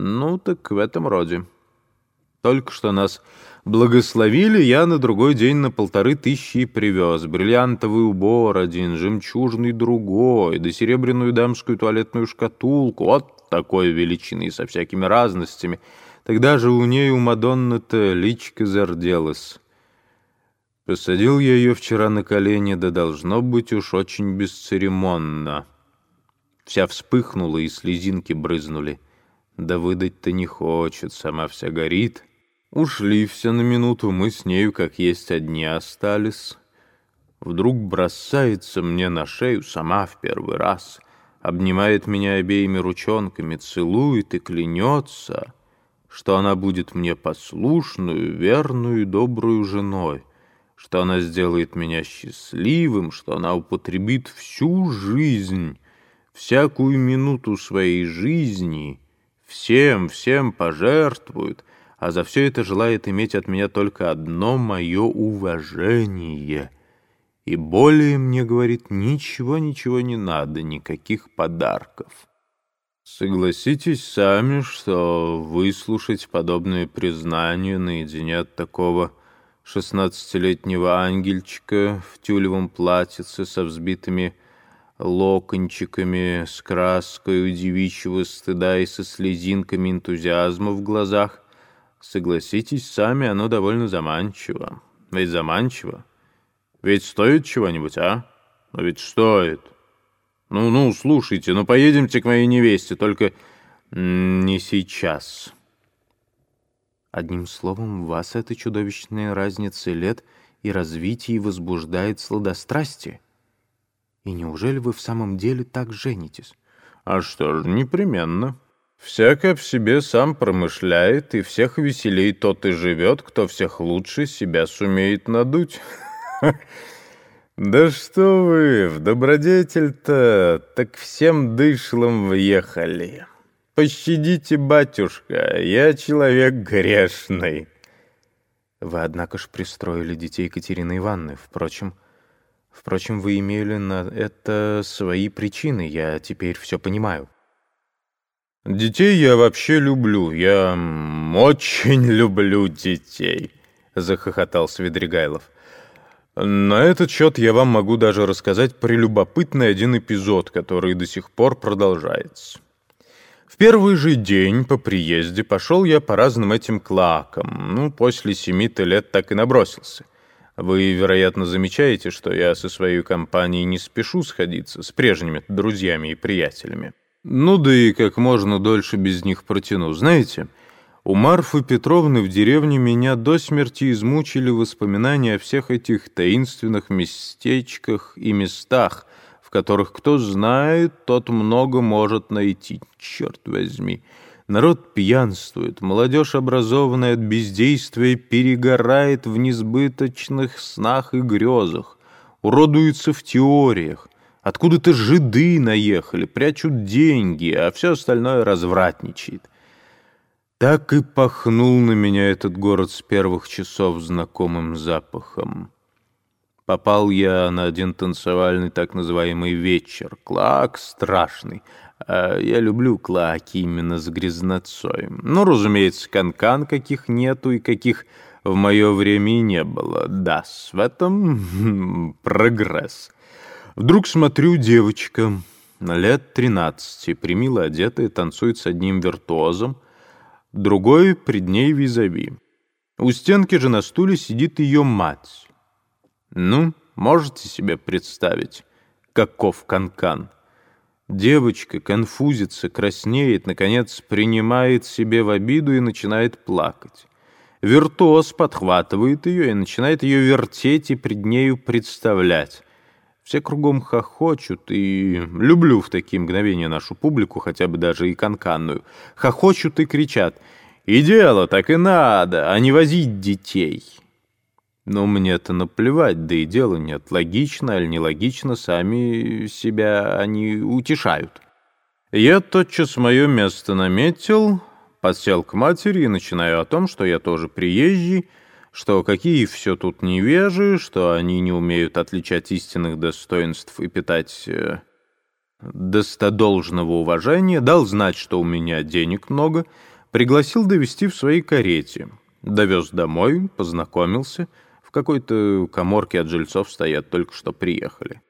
Ну, так в этом роде. Только что нас благословили, я на другой день на полторы тысячи привез. Бриллиантовый убор один, жемчужный другой, да серебряную дамскую туалетную шкатулку. Вот такой величины, со всякими разностями. Тогда же у ней у Мадонны-то личка зарделась. Посадил я ее вчера на колени, да должно быть уж очень бесцеремонно. Вся вспыхнула, и слезинки брызнули. Да выдать-то не хочет, сама вся горит. Ушли все на минуту, мы с нею как есть одни остались. Вдруг бросается мне на шею сама в первый раз, обнимает меня обеими ручонками, целует и клянется, что она будет мне послушную, верную и добрую женой, что она сделает меня счастливым, что она употребит всю жизнь, всякую минуту своей жизни, всем, всем пожертвует, а за все это желает иметь от меня только одно мое уважение. И более мне, говорит, ничего-ничего не надо, никаких подарков. Согласитесь сами, что выслушать подобное признание наедине от такого шестнадцатилетнего ангельчика в тюлевом платьице со взбитыми локончиками, с краской девичьего стыда и со слезинками энтузиазма в глазах, Согласитесь сами, оно довольно заманчиво. Ведь заманчиво. Ведь стоит чего-нибудь, а? Но ведь стоит. Ну-ну, слушайте, ну поедемте к моей невесте, только не сейчас. Одним словом, вас эта чудовищная разница лет и развития возбуждает сладострастие. И неужели вы в самом деле так женитесь? А что ж, непременно. Всяко в себе сам промышляет, и всех веселей тот и живет, кто всех лучше себя сумеет надуть. Да что вы, в добродетель-то так всем дышлом въехали. Пощадите, батюшка, я человек грешный. Вы, однако ж, пристроили детей Екатерины Ивановны. Впрочем, впрочем, вы имели на это свои причины, я теперь все понимаю. Детей я вообще люблю. Я очень люблю детей, захохотал Свидригайлов. На этот счет я вам могу даже рассказать прелюбопытный один эпизод, который до сих пор продолжается. В первый же день по приезде пошел я по разным этим клакам. Ну, после семи-то лет так и набросился. Вы, вероятно, замечаете, что я со своей компанией не спешу сходиться с прежними друзьями и приятелями. Ну да и как можно дольше без них протяну. Знаете, у Марфы Петровны в деревне меня до смерти измучили воспоминания о всех этих таинственных местечках и местах, в которых кто знает, тот много может найти. Черт возьми! Народ пьянствует, молодежь, образованная от бездействия, перегорает в несбыточных снах и грезах, уродуется в теориях, Откуда-то жиды наехали, прячут деньги, а все остальное развратничает. Так и пахнул на меня этот город с первых часов знакомым запахом. Попал я на один танцевальный так называемый вечер. Клак страшный. А я люблю клаки именно с грязнотцой. Ну, разумеется, канкан -кан каких нету и каких в мое время и не было. Да, в этом прогресс. Вдруг смотрю, девочка, лет тринадцати, примило одетая, танцует с одним виртуозом, другой пред ней визави. У стенки же на стуле сидит ее мать. Ну, можете себе представить, каков канкан. -кан. Девочка конфузится, краснеет, наконец принимает себе в обиду и начинает плакать. Виртуоз подхватывает ее и начинает ее вертеть и пред нею представлять. Все кругом хохочут, и люблю в такие мгновения нашу публику, хотя бы даже и канканную. Хохочут и кричат «И дело так и надо, а не возить детей». Но мне-то наплевать, да и дела нет. Логично или нелогично, сами себя они утешают. Я тотчас мое место наметил, подсел к матери и начинаю о том, что я тоже приезжий, что какие все тут невежи, что они не умеют отличать истинных достоинств и питать... Э, достодолжного уважения, дал знать, что у меня денег много, пригласил довести в своей карете. Довез домой, познакомился. В какой-то коморке от жильцов стоят, только что приехали.